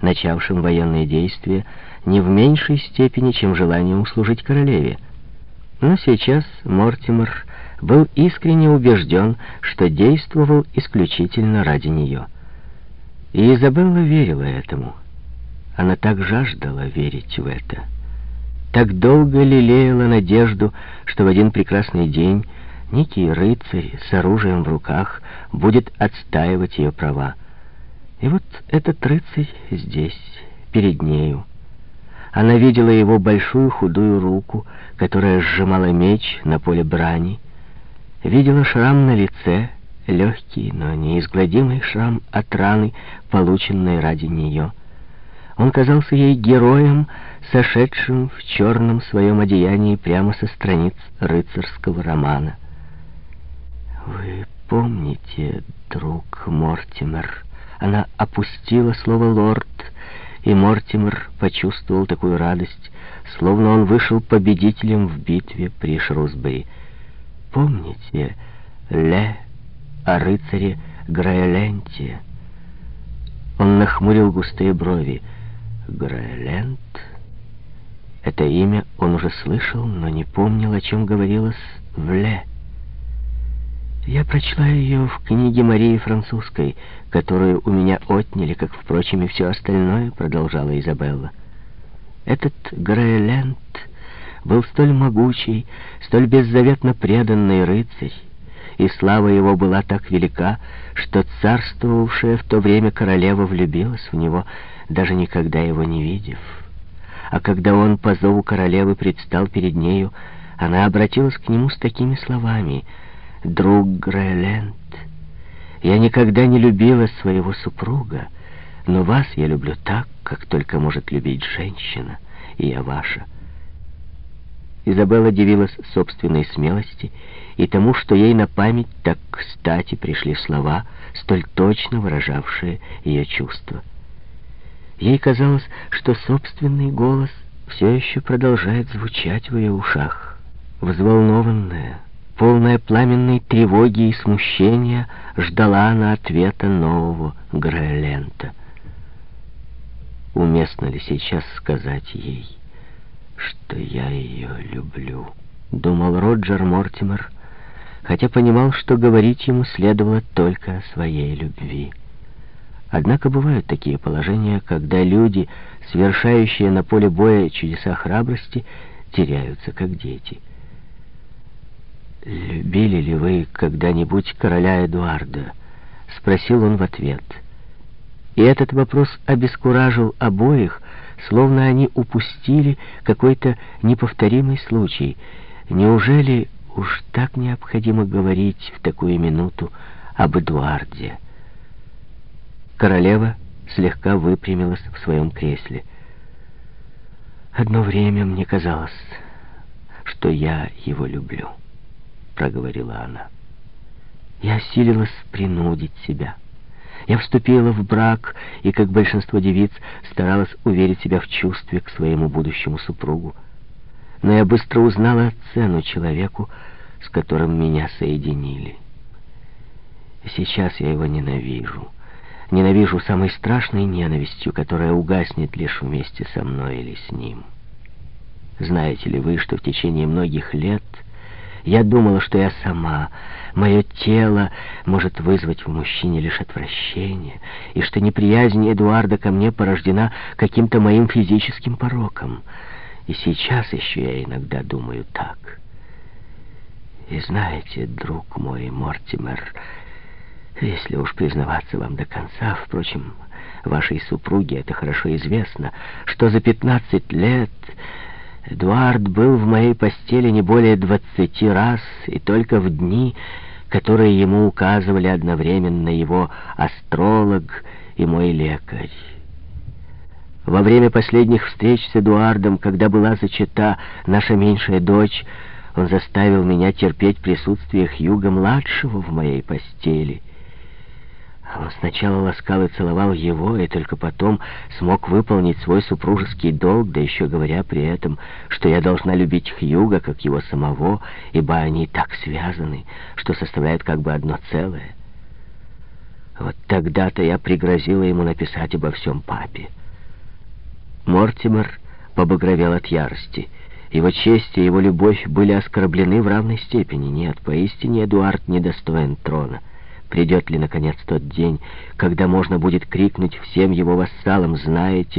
начавшим военные действия, не в меньшей степени, чем желанием служить королеве. Но сейчас Мортимер был искренне убежден, что действовал исключительно ради нее. И Изабелла верила этому. Она так жаждала верить в это. Так долго лелеяла надежду, что в один прекрасный день некий рыцарь с оружием в руках будет отстаивать ее права. И вот этот рыцарь здесь, перед нею. Она видела его большую худую руку, которая сжимала меч на поле брани, видела шрам на лице, легкий, но неизгладимый шрам от раны, полученной ради нее. Он казался ей героем, сошедшим в черном своем одеянии прямо со страниц рыцарского романа. «Вы помните, друг Мортимер?» Она опустила слово «лорд», и Мортимер почувствовал такую радость, словно он вышел победителем в битве при Шрусбери. «Помните, Ле о рыцаре Граэленте?» Он нахмурил густые брови. Граэлент? Это имя он уже слышал, но не помнил, о чем говорилось в Ле. Я прочла ее в книге Марии Французской, которую у меня отняли, как, впрочем, и все остальное, продолжала Изабелла. Этот Грейленд был столь могучий, столь беззаветно преданный рыцарь, и слава его была так велика, что царствовавшая в то время королева влюбилась в него, даже никогда его не видев. А когда он по зову королевы предстал перед нею, она обратилась к нему с такими словами — друг Грейленд, я никогда не любила своего супруга, но вас я люблю так, как только может любить женщина, и я ваша. Изабелла дивилась собственной смелости и тому, что ей на память так кстати пришли слова, столь точно выражавшие ее чувства. Ей казалось, что собственный голос все еще продолжает звучать в ее ушах, взволнованная, полная пламенной тревоги и смущения, ждала она ответа нового Граэлента. Уместно ли сейчас сказать ей, что я ее люблю? Думал Роджер Мортимер, хотя понимал, что говорить ему следовало только о своей любви. Однако бывают такие положения, когда люди, совершающие на поле боя чудеса храбрости, теряются, как дети — «Любили ли вы когда-нибудь короля Эдуарда?» — спросил он в ответ. И этот вопрос обескуражил обоих, словно они упустили какой-то неповторимый случай. Неужели уж так необходимо говорить в такую минуту об Эдуарде? Королева слегка выпрямилась в своем кресле. «Одно время мне казалось, что я его люблю» проговорила она. Я силилась принудить себя. Я вступила в брак и, как большинство девиц, старалась уверить себя в чувстве к своему будущему супругу. Но я быстро узнала цену человеку, с которым меня соединили. сейчас я его ненавижу. Ненавижу самой страшной ненавистью, которая угаснет лишь вместе со мной или с ним. Знаете ли вы, что в течение многих лет я думала, что я сама, мое тело может вызвать в мужчине лишь отвращение, и что неприязнь Эдуарда ко мне порождена каким-то моим физическим пороком. И сейчас еще я иногда думаю так. И знаете, друг мой, Мортимер, если уж признаваться вам до конца, впрочем, вашей супруге это хорошо известно, что за пятнадцать лет Эдуард был в моей постели не более двадцати раз, и только в дни, которые ему указывали одновременно его астролог и мой лекарь. Во время последних встреч с Эдуардом, когда была зачата наша меньшая дочь, он заставил меня терпеть присутствие Хьюга-младшего в моей постели — он сначала ласкал и целовал его, и только потом смог выполнить свой супружеский долг, да еще говоря при этом, что я должна любить Хьюга, как его самого, ибо они так связаны, что составляют как бы одно целое. Вот тогда-то я пригрозила ему написать обо всем папе. Мортимер побагровел от ярости. Его честь и его любовь были оскорблены в равной степени. Нет, поистине Эдуард недостоин трона. Придет ли, наконец, тот день, когда можно будет крикнуть всем его вассалам, знаете,